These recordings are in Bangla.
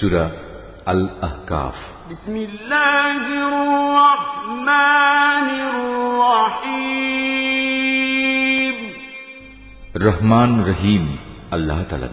سورة الأحقاف. بسم الله الرحمن الرحيم. رحمان رحيم الله تعالى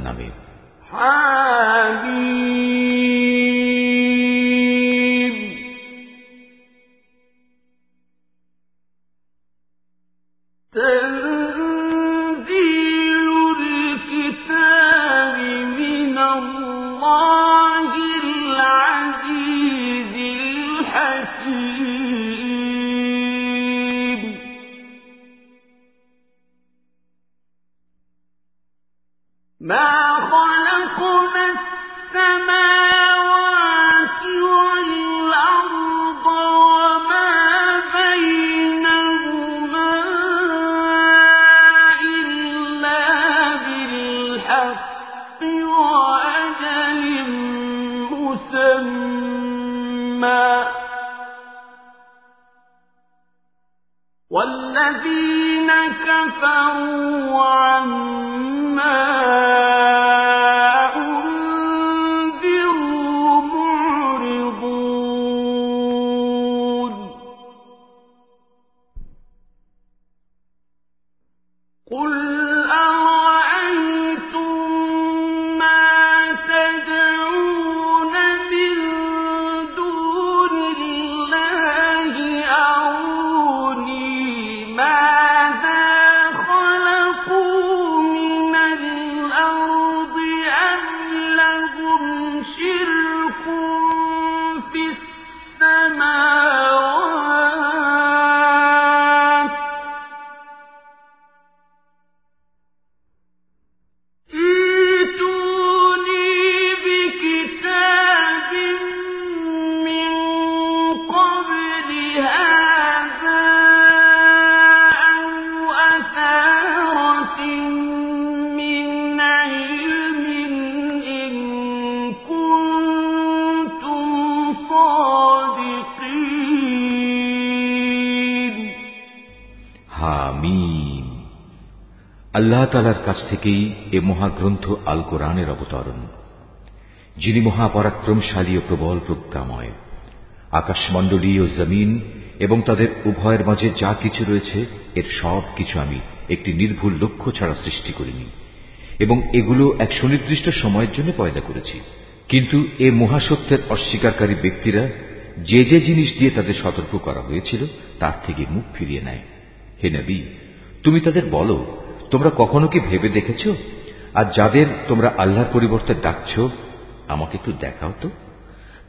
আল্লাহ তালার কাছ থেকেই এ মহাগ্রন্থ আল কোরআনের অবতরণ, যিনি মহাপরাক্রমশালী ও প্রবল প্রজ্ঞাময়। আকাশমণ্ডলী ও জমিন এবং তাদের উভয়ের মাঝে যা কিছু রয়েছে, এর সব কিছু আমি একটি নির্ভুল লক্ষ্য ছাড়া সৃষ্টি করিনি এবং এগুলো এক সুনির্দিষ্ট সময়ের জন্য পয়দা করেছি। কিন্তু এ মহাসত্যের অস্বীকারী ব্যক্তিরা যে যে জিনিস দিয়ে তাদের সতর্ক করা হয়েছিল, তার থেকে মুখ ফিরিয়ে নেয়। হে নবী, তুমি তাদের বলো তোমরা কখনো কি ভেবে দেখেছ? আর যাদের তোমরা আল্লাহর পরিবর্তে ডাকছ, আমাকে একটু দেখাও তো।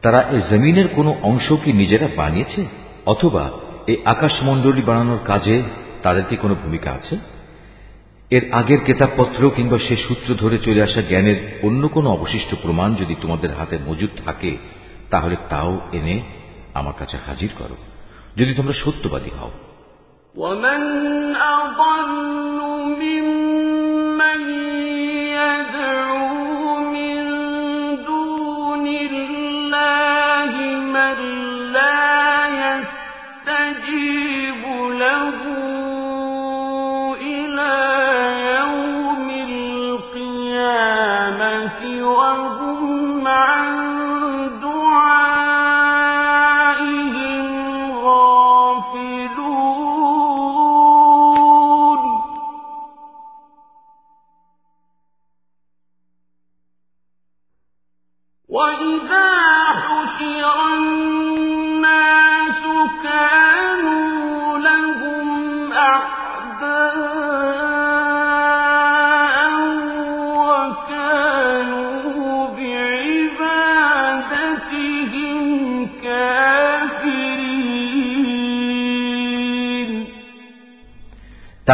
তারা এ জমিনের কোনো অংশ কি নিজেরা বানিয়েছে? অথবা এই আকাশমণ্ডলী বানানোর কাজে তাদের কি কোনো ভূমিকা আছে? এর আগের কেতাবপত্র কিংবা সে সূত্র ধরে চলে আসা জ্ঞানের অন্য কোনো অবশিষ্ট প্রমাণ যদি তোমাদের হাতে মজুদ থাকে, তাহলে তাও এনে আমার কাছে হাজির করো। যদি তোমরা সত্যবাদী হও ومن أضل ممن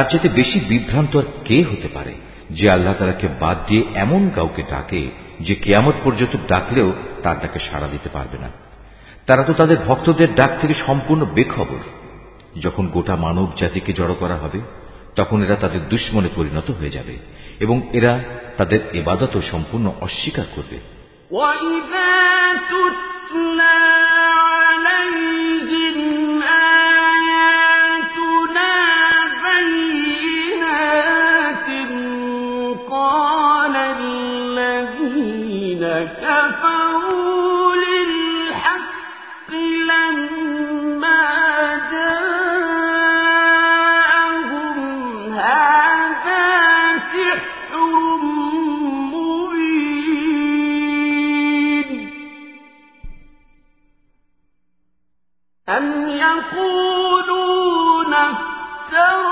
তার চাইতে বেশি বিভ্রান্ত আর কে হতে পারে যে আল্লাহ তালাকে বাদ দিয়ে এমন কাউকে ডাকে যে কেয়ামত পর্যন্ত ডাকলেও তার ডাকে সাড়া দিতে পারবে না তারা তো তাদের ভক্তদের ডাক থেকে সম্পূর্ণ বেখবর যখন গোটা মানব জাতিকে জড়ো করা হবে তখন এরা তাদের দুশ্মনে পরিণত হয়ে যাবে এবং এরা তাদের এবাদতও সম্পূর্ণ অস্বীকার করবে وإذا تتلى عليهم يقولون افتروا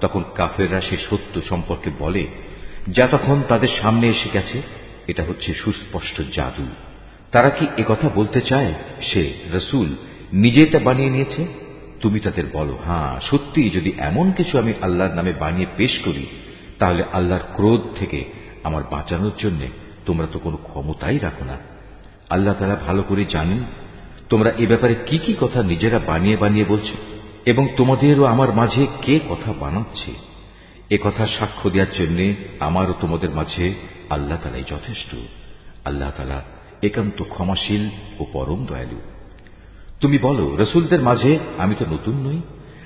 তখন কাফেররা সে সত্য সম্পর্কে বলে, যা তখন তাদের সামনে এসে গেছে, এটা হচ্ছে সুস্পষ্ট জাদু। তারা কি একথা বলতে চায়, সে রসুল, নিজে তা বানিয়ে নিয়েছে? তুমি তাদের বলো হ্যাঁ সত্যি যদি এমন কিছু আমি আল্লাহর নামে বানিয়ে পেশ করি, তাহলে আল্লাহর ক্রোধ থেকে আমার বাঁচানোর জন্য তোমরা তো কোনো ক্ষমতাই রাখো না। আল্লাহ তারা ভালো করে জানেন, তোমরা এ ব্যাপারে কি কি কথা নিজেরা বানিয়ে বানিয়ে বলছো? এবং তোমাদেরও আমার মাঝে কে কথা বানাচ্ছে? এ কথা সাক্ষ্য দেওয়ার জন্য আমারও তোমাদের মাঝে আল্লাহ তালাই যথেষ্ট। আল্লাহ তালা একান্ত ক্ষমাশীল ও পরম দয়ালু। তুমি বলো, রসুলদের মাঝে আমি তো নতুন নই।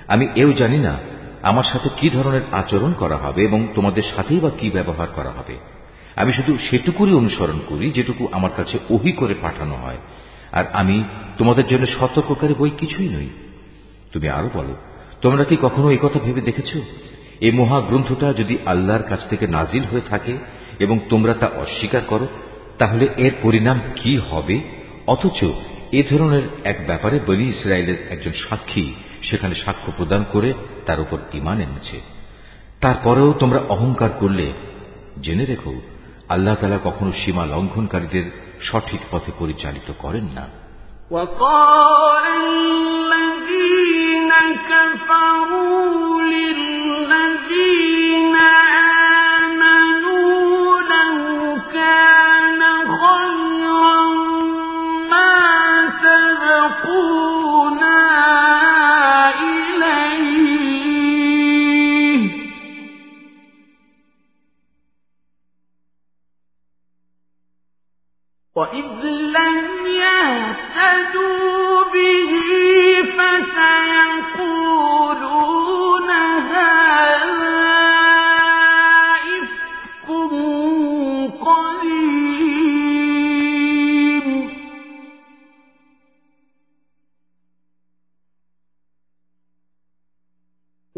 আমি এও জানি না আমার সাথে কি ধরনের আচরণ করা হবে এবং তোমাদের সাথেই বা কি ব্যবহার করা হবে। আমি শুধু সেটুকুরই অনুসরণ করি যেটুকু আমার কাছে ওহি করে পাঠানো হয়। আর আমি তোমাদের জন্য সতর্ককারী বই কিছুই নই। তুমি আরও বলো। তোমরা কি কখনো কথা ভেবে দেখেছ? এ মহাগ্রন্থটা যদি আল্লাহর কাছ থেকে নাজিল হয়ে থাকে এবং তোমরা তা অস্বীকার করো, তাহলে এর পরিণাম কি হবে? অথচ এ ধরনের এক ব্যাপারে বলি ইসরায়েলের একজন সাক্ষী সেখানে সাক্ষ্য প্রদান করে তার উপর ইমান এনেছে। তারপরেও তোমরা অহংকার করলে। জেনে রেখো, আল্লাহ তালা কখনো সীমা লঙ্ঘনকারীদের সঠিক পথে পরিচালিত করেন না। كفروا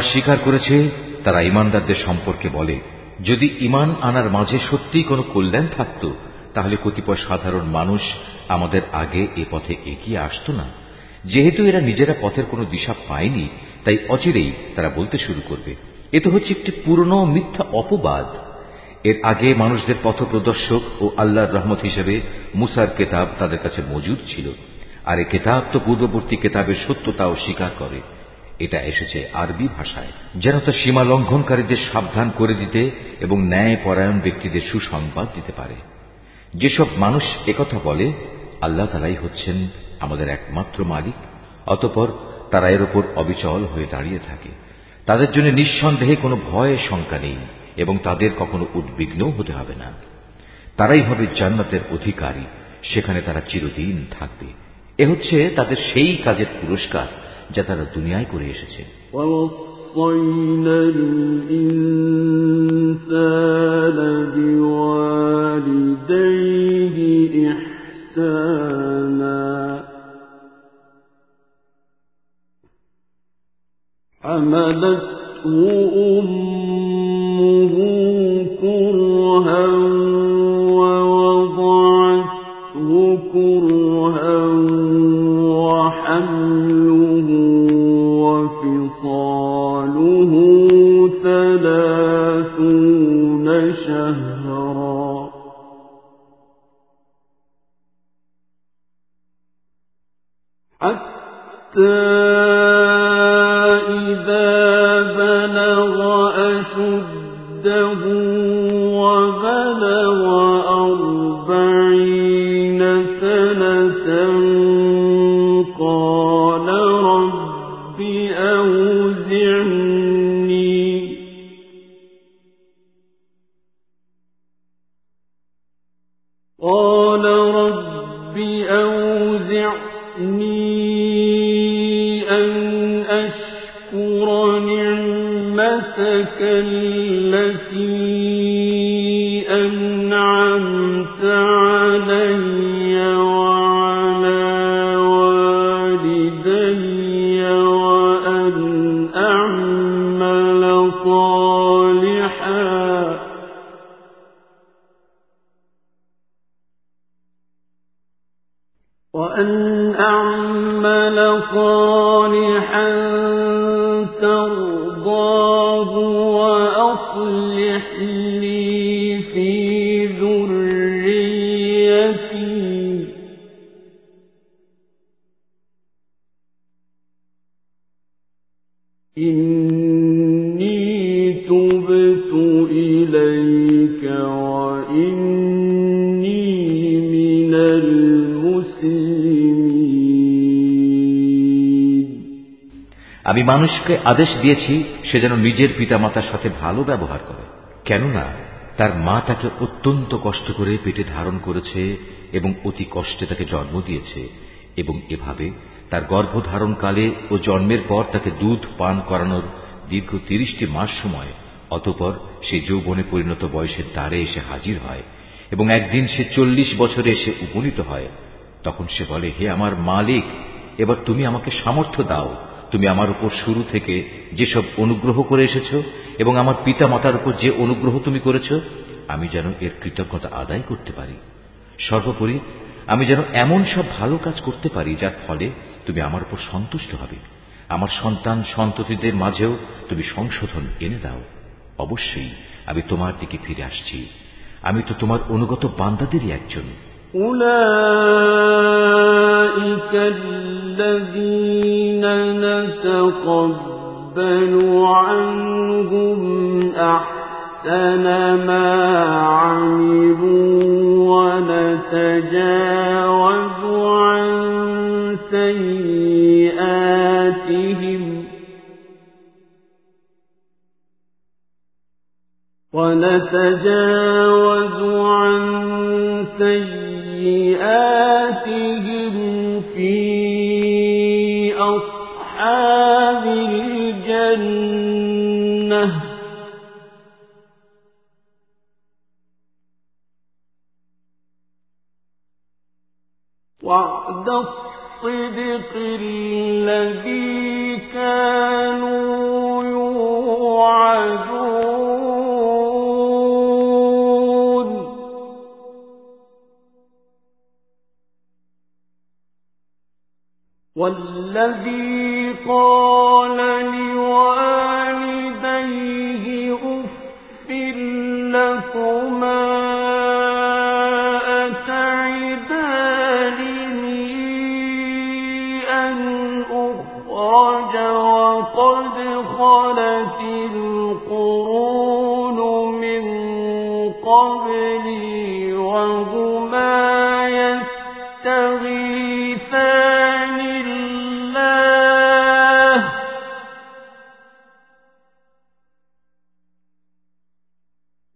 অস্বীকার করেছে, তারা ইমানদারদের সম্পর্কে বলে, যদি ইমান আনার মাঝে সত্যিই কোনো কল্যাণ থাকত, তাহলে কতিপয় সাধারণ মানুষ আমাদের আগে এ পথে এগিয়ে আসত না। যেহেতু এরা নিজেরা পথের কোনো দিশা পায়নি, তাই অচিরেই তারা বলতে শুরু করবে। এ তো হচ্ছে একটি পুরনো মিথ্যা অপবাদ। এর আগে মানুষদের পথপ্রদর্শক ও আল্লাহর রহমত হিসেবে মুসার কেতাব তাদের কাছে মজুদ ছিল। আর এ কেতাব তো পূর্ববর্তী কেতাবের সত্যতাও স্বীকার করে। এটা এসেছে আরবি ভাষায়। যেন তা সীমা লঙ্ঘনকারীদের সাবধান করে দিতে এবং ন্যায় পরায়ণ ব্যক্তিদের সুসংবাদ দিতে পারে। যেসব মানুষ একথা বলে, আল্লাহ তালাই হচ্ছেন আমাদের একমাত্র মালিক, অতপর তারা এর ওপর অবিচল হয়ে দাঁড়িয়ে থাকে। তাদের জন্য নিঃসন্দেহে কোনো ভয় শঙ্কা নেই এবং তাদের কখনো উদ্বিগ্ন হতে হবে না। তারাই হবে জান্নাতের অধিকারী, সেখানে তারা চিরদিন থাকবে। এ হচ্ছে তাদের সেই কাজের পুরস্কার। যা তারা দুনিয়ায় করে এসেছে ووصينا الإنسان بوالديه إحسانا حملته أمه شهرا. حتى قال رب أوزعني أن أشكر نعمتك মানুষকে আদেশ দিয়েছি, সে যেন নিজের পিতামাতার সাথে ভালো ব্যবহার করে। কেননা, তার মা তাকে অত্যন্ত কষ্ট করে পেটে ধারণ করেছে এবং অতি কষ্টে তাকে জন্ম দিয়েছে এবং এভাবে তার গর্ভধারণকালে ও জন্মের পর তাকে দুধ পান করানোর দীর্ঘ তিরিশটি মাস সময়, অতপর সে যৌবনে পরিণত বয়সের দ্বারে এসে হাজির হয় এবং একদিন সে চল্লিশ বছরে এসে উপনীত হয়। তখন সে বলে, হে আমার মালিক, এবার তুমি আমাকে সামর্থ্য দাও। তুমি আমার উপর শুরু থেকে যেসব অনুগ্রহ করে এসেছ এবং আমার পিতা মাতার উপর যে অনুগ্রহ তুমি করেছ আমি যেন এর কৃতজ্ঞতা আদায় করতে পারি সর্বোপরি আমি যেন এমন সব ভালো কাজ করতে পারি যার ফলে তুমি আমার উপর সন্তুষ্ট হবে আমার সন্তান সন্ততিদের মাঝেও তুমি সংশোধন এনে দাও অবশ্যই আমি তোমার দিকে ফিরে আসছি আমি তো তোমার অনুগত বান্দাদেরই একজন أولئك الذين نتقبل عنهم أحسن ما عملوا ونتجاوز عن سيئاتهم ونتجاوز عن سيئاتهم أصحاب الجنة. وعد الصدق الذي كانوا يوعدون. والذي قال لي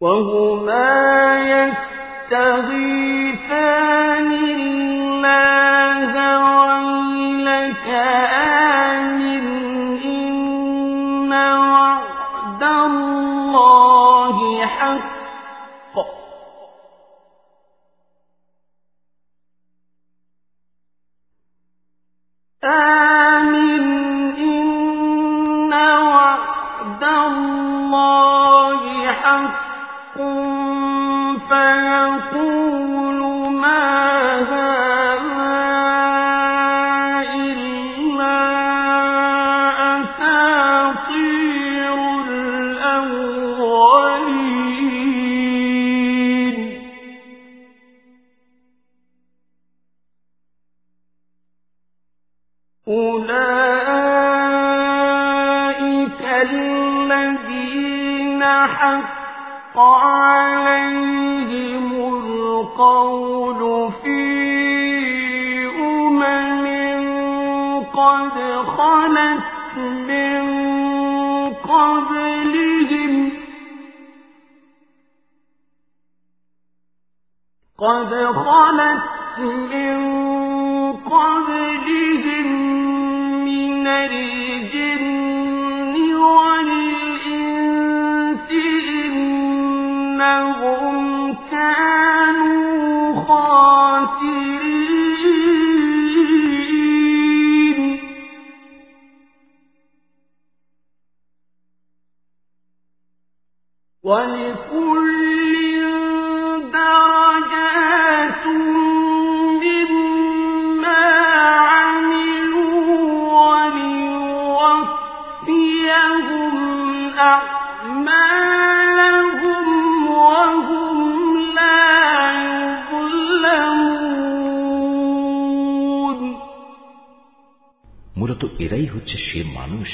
وهما يستغيثان الله ويلك آمن إن وعد الله حق. آمن إنهم كانوا خاسرين. মানুষ,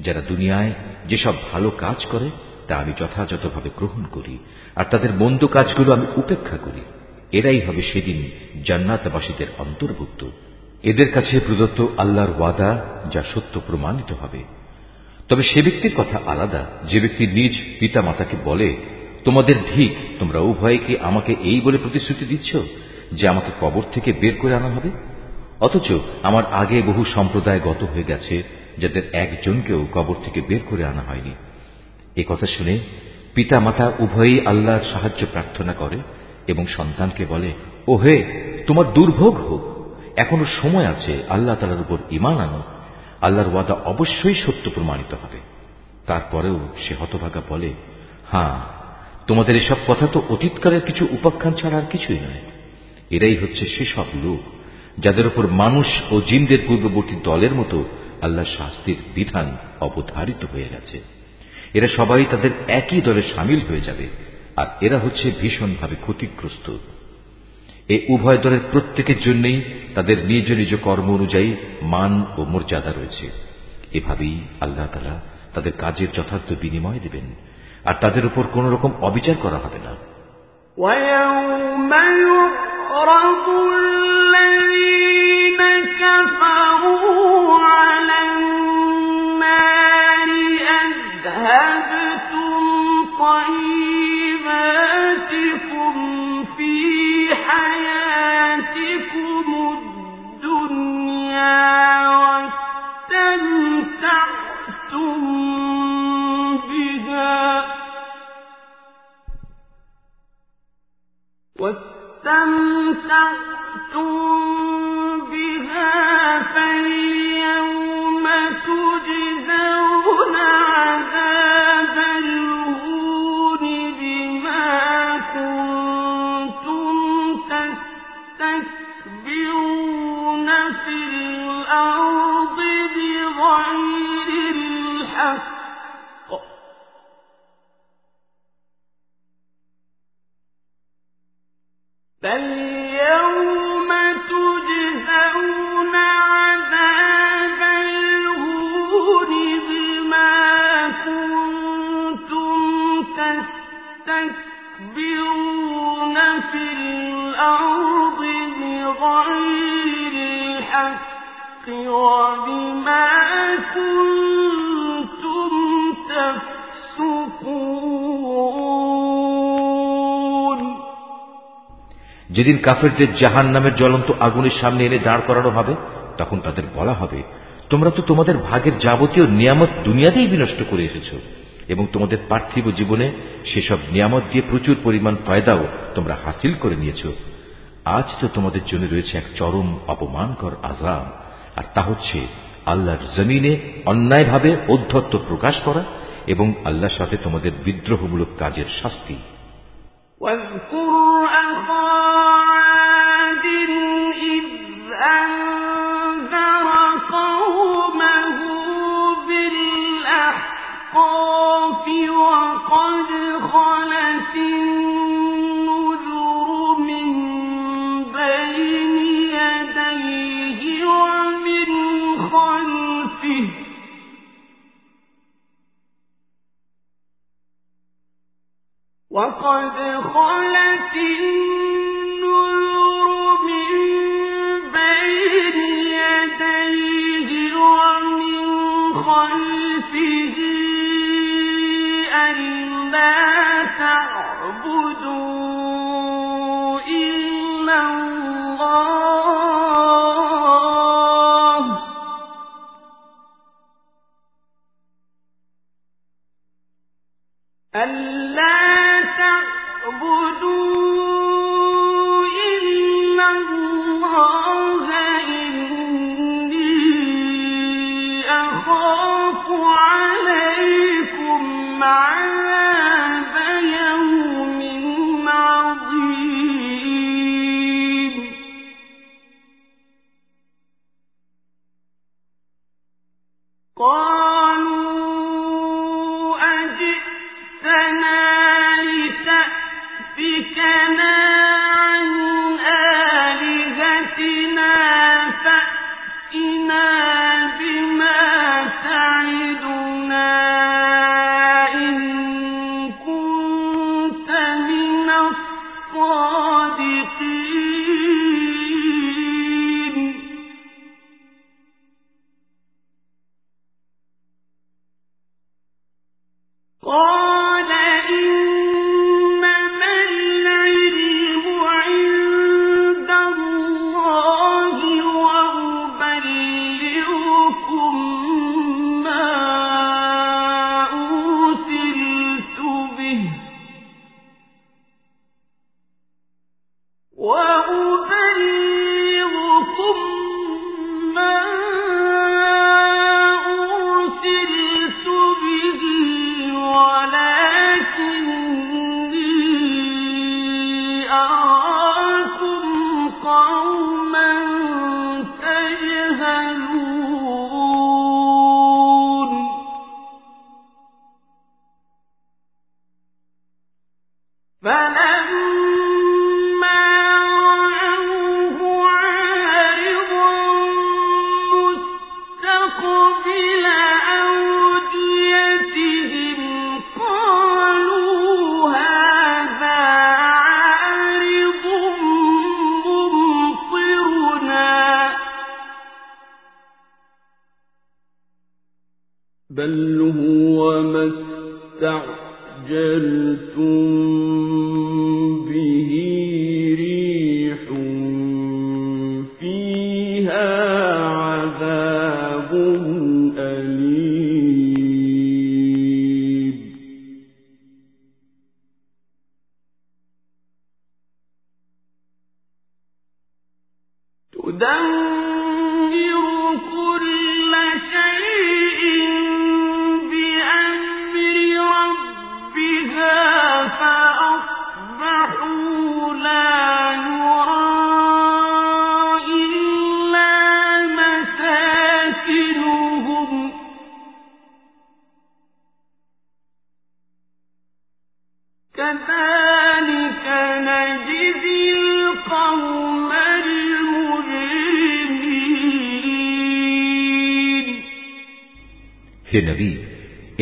যারা দুনিয়ায় যেসব ভালো কাজ করে, তা আমি যথাযথভাবে গ্রহণ করি, আর তাদের মন্দ কাজগুলো আমি উপেক্ষা করি। এরাই হবে সেদিন জান্নাতবাসীদের অন্তর্ভুক্ত। এদের কাছে প্রদত্ত আল্লাহর ওয়াদা যা সত্য প্রমাণিত হবে। তবে সে ব্যক্তির কথা আলাদা। যে ব্যক্তি নিজ পিতা মাতাকে বলে, তোমাদের ধিক, তোমরা উভয়ে কি আমাকে এই বলে প্রতিশ্রুতি দিচ্ছ যে আমাকে কবর থেকে বের করে আনা হবে? অথচ আমার আগে বহু সম্প্রদায় গত হয়ে গেছে যাদের একজনকেও কবর থেকে বের করে আনা হয়নি। এ কথা শুনে পিতা মাতা উভয়ই আল্লাহর সাহায্য প্রার্থনা করে এবং সন্তানকে বলে ও হে তোমার দুর্ভোগ হোক। এখনও সময় আছে, আল্লাহ তালার উপর ইমান আনো। আল্লাহর ওয়াদা অবশ্যই সত্য প্রমাণিত হবে। তারপরেও সে হতভাগা বলে হ্যাঁ তোমাদের এসব কথা তো অতীতকালের কিছু উপাখ্যান ছাড়া আর কিছুই নয়। এরাই হচ্ছে সেসব লোক যাদের উপর মানুষ ও জিনদের পূর্ববর্তী দলের মতো আল্লাহ শাস্তির বিধান অবধারিত হয়ে গেছে। এরা সবাই তাদের একই দলে সামিল হয়ে যাবে, আর এরা হচ্ছে ভীষণভাবে ক্ষতিগ্রস্ত। এ উভয় দলের প্রত্যেকের জন্যই তাদের নিজ নিজ কর্ম অনুযায়ী মান ও মর্যাদা রয়েছে। এভাবেই আল্লাহ তালা তাদের কাজের যথার্থ বিনিময় দেবেন, আর তাদের উপর কোন রকম অবিচার করা হবে না। واستمتعتم যেদিন কাফেরদের জাহান নামের জ্বলন্ত আগুনের সামনে এনে দাঁড় করানো হবে তখন তাদের বলা হবে তোমরা তো তোমাদের ভাগের যাবতীয় নিয়ামত দুনিয়াতেই বিনষ্ট করে এসেছ এবং তোমাদের পার্থিব জীবনে সেসব নিয়ামত দিয়ে প্রচুর পরিমাণ ফয়দাও তোমরা হাসিল করে নিয়েছ আজ তো তোমাদের জন্য রয়েছে এক চরম অপমানকর আজাব আর তা হচ্ছে আল্লাহর জমিনে অন্যায়ভাবে অধ্যত্ত প্রকাশ করা এবং আল্লাহর সাথে তোমাদের বিদ্রোহমূলক কাজের শাস্তি واذكر أخا وقد خلت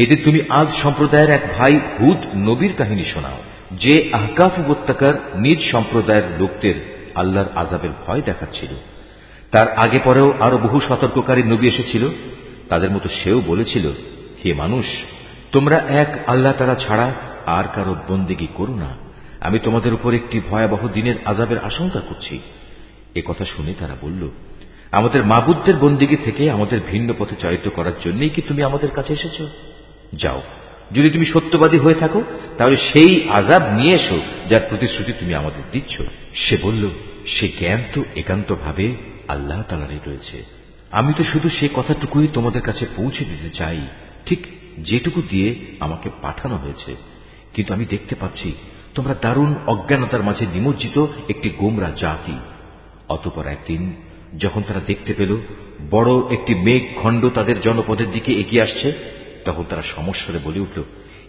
এদের তুমি আজ সম্প্রদায়ের এক ভাই হুদ নবীর কাহিনী শোনাও, যে আহকাফ উপত্যকার নিজ সম্প্রদায়ের লোকদের আল্লাহর আজাবের ভয় দেখাচ্ছিল। তার আগে পরেও আরও বহু সতর্ককারী নবী এসেছিল। তাদের মতো সেও বলেছিল, হে মানুষ, তোমরা এক আল্লাহ তারা ছাড়া আর কারও বন্দিগি করো না। আমি তোমাদের উপর একটি ভয়াবহ দিনের আজাবের আশঙ্কা করছি। এ কথা শুনে তারা বলল, আমাদের মাবুদদের বন্দিগি থেকে আমাদের ভিন্ন পথে চালিত করার জন্যই কি তুমি আমাদের কাছে এসেছ? যাও। যদি তুমি সত্যবাদী হয়ে থাকো, তাহলে সেই আজাব নিয়ে এসো, যার প্রতিশ্রুতি তুমি আমাদের দিচ্ছ। সে বলল, সে জ্ঞান তো একান্তভাবে আল্লাহ তালারই রয়েছে। আমি তো শুধু সে কথাটুকুই তোমাদের কাছে পৌঁছে দিতে চাই। ঠিক যেটুকু দিয়ে আমাকে পাঠানো হয়েছে। কিন্তু আমি দেখতে পাচ্ছি, তোমরা দারুণ অজ্ঞানতার মাঝে নিমজ্জিত একটি গোমরা জাতি। অতপর একদিন, যখন তারা দেখতে পেল, বড় একটি মেঘ খণ্ড তাদের জনপদের দিকে এগিয়ে আসছে তখন তারা সমস্যারে বলে উঠল,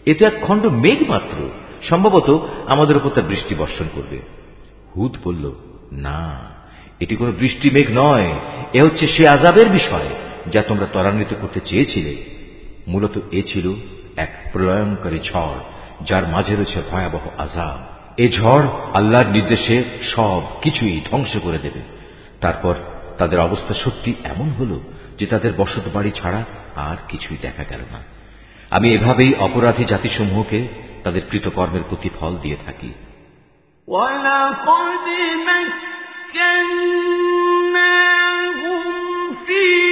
এ তো এক খণ্ড মেঘ মাত্র। সম্ভবত আমাদের উপর তার বৃষ্টি বর্ষণ করবে। হুদ বলল, না, এটি কোনো বৃষ্টি মেঘ নয়। এ হচ্ছে সে আজাবের বিষয়, যা তোমরা ত্বরান্বিত করতে চেয়েছিলে। মূলত এ ছিল এক প্রলয়ঙ্করী ঝড়, যার মাঝে রয়েছে ভয়াবহ আজাব এ ঝড় আল্লাহর নির্দেশে সব কিছুই ধ্বংস করে দেবে। তারপর তাদের অবস্থা সত্যি এমন হল যে তাদের বসত বাড়ি ছাড়া আর কিছুই দেখা গেল না আমি এভাবেই অপরাধী জাতিসমূহকে তাদের কৃতকর্মের প্রতিফল দিয়ে থাকি ولقد مكناهم في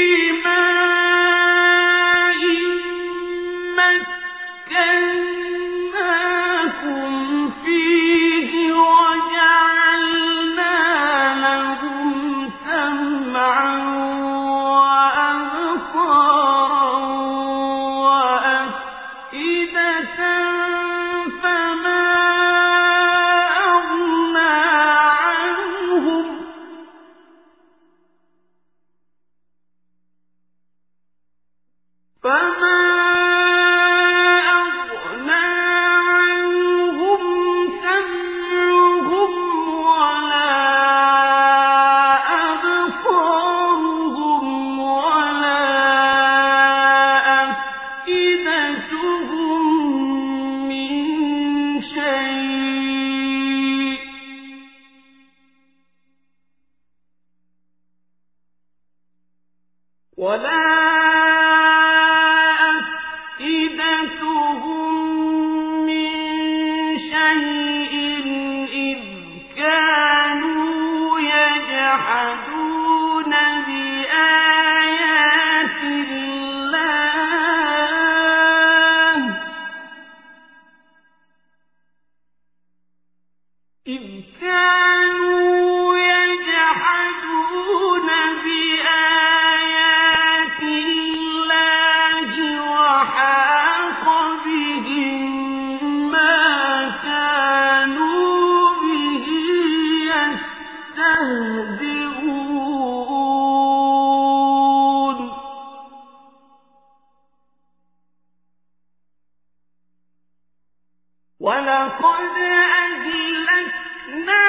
ولقد أهلكنا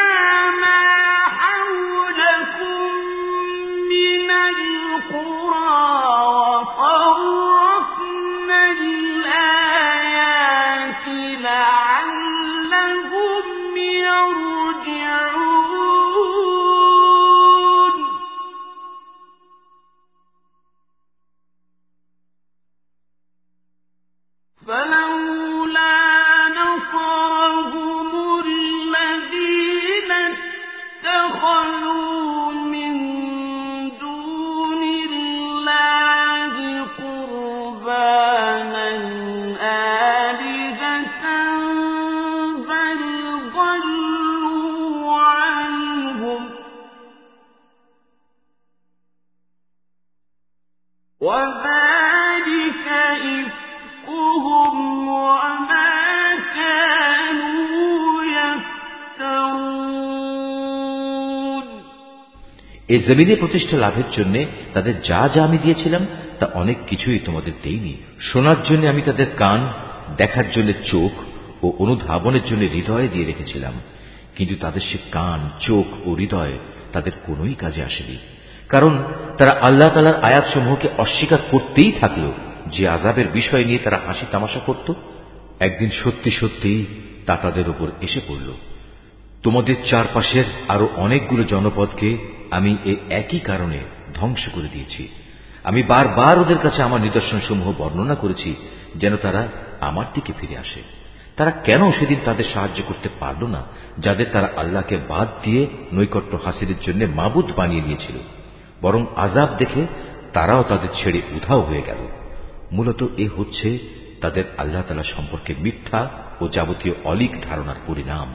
ما এ জমিনে প্রতিষ্ঠা লাভের জন্য তাদের যা যা আমি দিয়েছিলাম, তা অনেক কিছুই তোমাদের দেইনি। শোনার জন্য আমি তাদের কান, দেখার জন্য চোখ ও অনুধাবনের জন্য হৃদয় দিয়ে রেখেছিলাম। কিন্তু তাদের সে কান, চোখ ও হৃদয় তাদের কোনোই কাজে আসেনি। কারণ তারা আল্লাহ তালার আয়াতসমূহকে অস্বীকার করতেই থাকল যে আজাবের বিষয় নিয়ে তারা হাসি তামাশা করত। একদিন সত্যি সত্যি তা তাদের উপর এসে পড়ল। তোমাদের চারপাশের আরও অনেকগুলো জনপদকে আমি এ একই কারণে ধ্বংস করে দিয়েছি। আমি বারবার ওদের কাছে আমার নিদর্শনসমূহ বর্ণনা করেছি, যেন তারা আমার দিকে ফিরে আসে। তারা কেন সেদিন তাদের সাহায্য করতে পারল না, যাদের তারা আল্লাহকে বাদ দিয়ে নৈকট্য হাসিলের জন্য মাবুদ বানিয়ে নিয়েছিল। বরং আজাব দেখে তারাও তাদের ছেড়ে উধাও হয়ে গেল। মূলত এ হচ্ছে তাদের আল্লাহ তালা সম্পর্কে মিথ্যা ও যাবতীয় অলিক ধারণার পরিণাম।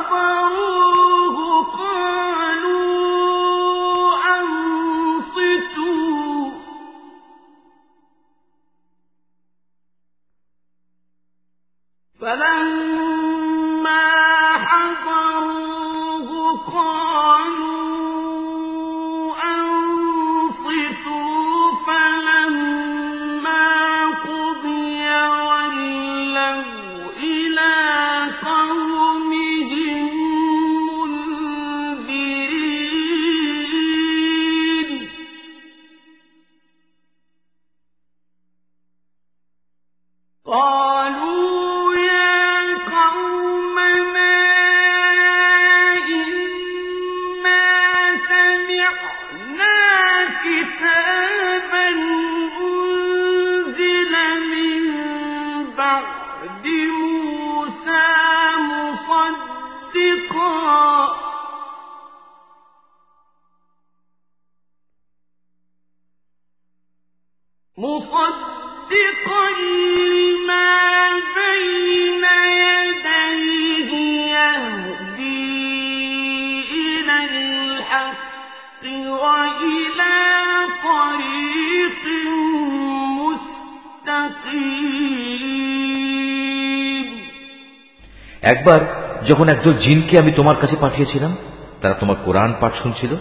যখন একদল জিনকে আমি তোমার কাছে পাঠিয়েছিলাম, তারা তোমার কোরআন পাঠ শুনছিল,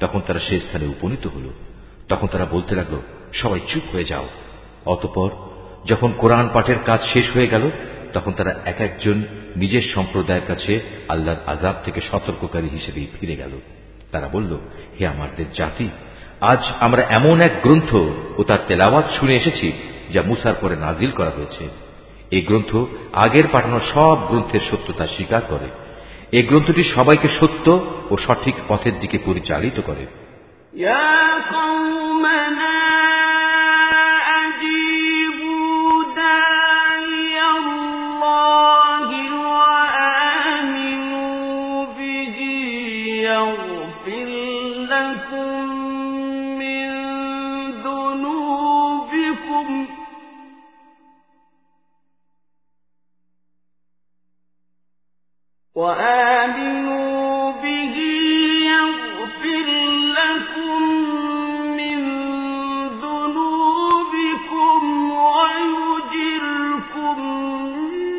তখন তারা সে স্থানে উপনীত হল। তখন তারা বলতে লাগল, সবাই চুপ হয়ে যাও। অতপর যখন কোরআন পাঠের কাজ শেষ হয়ে গেল, তখন তারা এক একজন নিজের সম্প্রদায়ের কাছে আল্লাহর আজাব থেকে সতর্ককারী হিসেবেই ফিরে গেল। তারা বলল, হে আমাদের জাতি, আজ আমরা এমন এক গ্রন্থ ও তার তেলাওয়াত শুনে এসেছি, যা মুসার পরে নাজিল করা হয়েছে। এই গ্রন্থ আগের পাঠানো সব গ্রন্থের সত্যতা স্বীকার করে এই গ্রন্থটি সবাইকে সত্য ও সঠিক পথের দিকে পরিচালিত করে يا قومنا أجيبوا وآمنوا به لكم من ذنوبكم ويجركم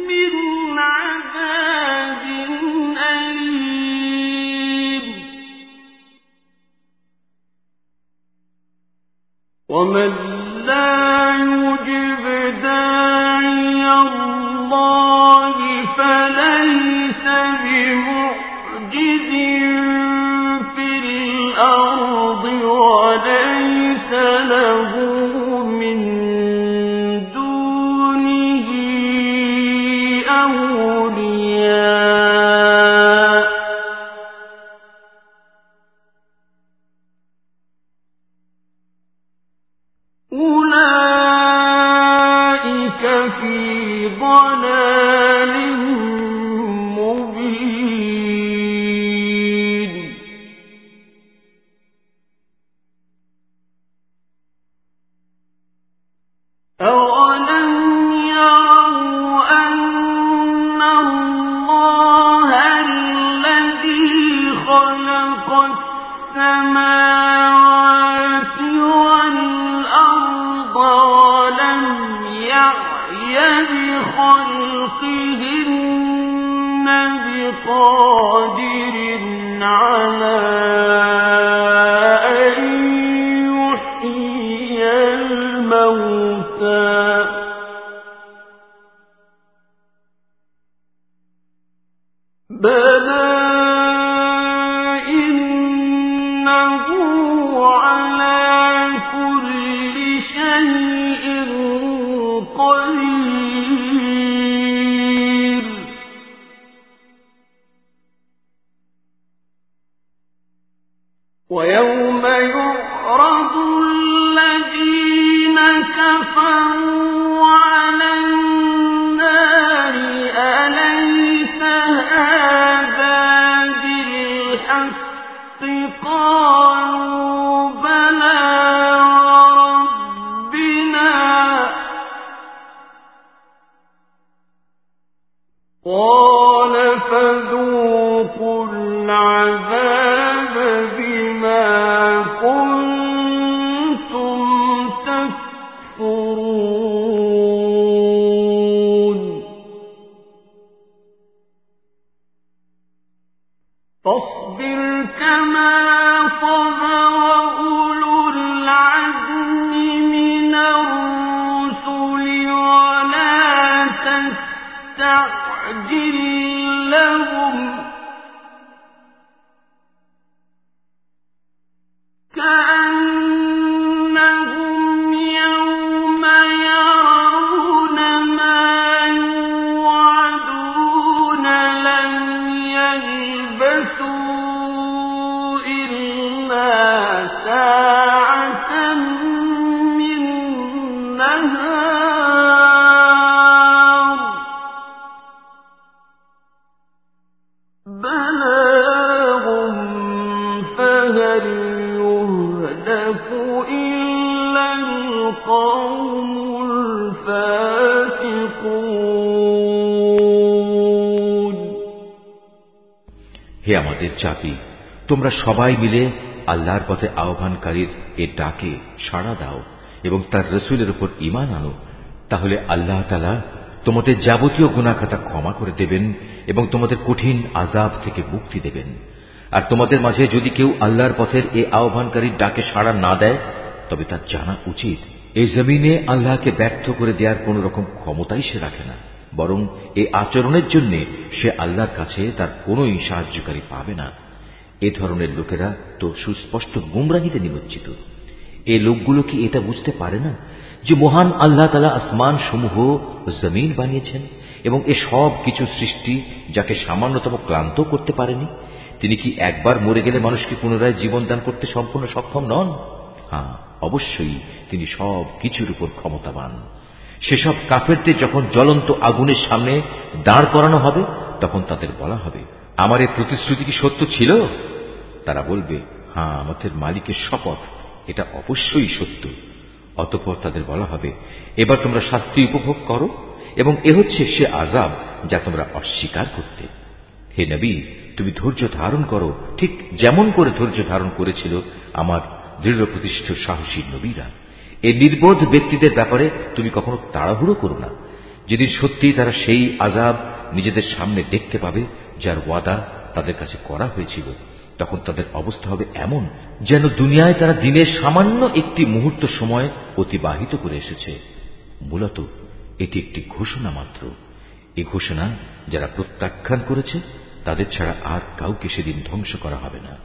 من عذاب أليم. ومن لا يجب داعي الله فلن الموتى بلى تستعجل لهم. كأنهم আমাদের জাতি তোমরা সবাই মিলে আল্লাহর পথে আহ্বানকারীর এ ডাকে সাড়া দাও এবং তার রসুলের উপর ইমান আনো। তাহলে আল্লাহ তালা তোমাদের যাবতীয় গুণাখাতা ক্ষমা করে দেবেন এবং তোমাদের কঠিন আজাব থেকে মুক্তি দেবেন। আর তোমাদের মাঝে যদি কেউ আল্লাহর পথের এ আহ্বানকারীর ডাকে সাড়া না দেয়, তবে তার জানা উচিত। এই জমিনে আল্লাহকে ব্যর্থ করে দেওয়ার কোন রকম ক্ষমতাই সে রাখে না। বরং এই আচরণের জন্য সে আল্লাহর কাছে তার কোনই সাহায্যকারী পাবে না। এ ধরনের লোকেরা তো সুস্পষ্ট গুমরাহিতে নিমজ্জিত। এ লোকগুলো কি এটা বুঝতে পারে না যে মহান আল্লাহ তালা আসমান সমূহ জমিন বানিয়েছেন এবং এ সব কিছু সৃষ্টি যাকে সামান্যতম ক্লান্ত করতে পারেনি? তিনি কি একবার মরে গেলে মানুষকে পুনরায় জীবন দান করতে সম্পূর্ণ সক্ষম নন? হ্যাঁ অবশ্যই তিনি সব কিছুর উপর ক্ষমতাবান। সেসব কাফেরদের যখন জ্বলন্ত আগুনের সামনে দাঁড় করানো হবে, তখন তাদের বলা হবে, আমার এই প্রতিশ্রুতি কি সত্য ছিল? তারা বলবে হ্যাঁ আমাদের মালিকের শপথ, এটা অবশ্যই সত্য। অতঃপর তাদের বলা হবে, এবার তোমরা শাস্তি উপভোগ করো এবং এ হচ্ছে সে আজাব যা তোমরা অস্বীকার করতে। হে নবী, তুমি ধৈর্য ধারণ করো, ঠিক যেমন করে ধৈর্য ধারণ করেছিল আমার দৃঢ় প্রতিষ্ঠিত সাহসী নবীরা। এই নির্বোধ ব্যক্তিদের ব্যাপারে তুমি কখনো তাড়াহুড়ো করো না। যেদিন সত্যি তারা সেই আজাব নিজেদের সামনে দেখতে পাবে যার ওয়াদা তাদের কাছে করা হয়েছিল, তখন তাদের অবস্থা হবে এমন যেন দুনিয়ায় তারা দিনের সামান্য একটি মুহূর্ত সময় অতিবাহিত করে এসেছে। মূলত এটি একটি ঘোষণা মাত্র। এ ঘোষণা যারা প্রত্যাখ্যান করেছে, তাদের ছাড়া আর কাউকে সেদিন ধ্বংস করা হবে না।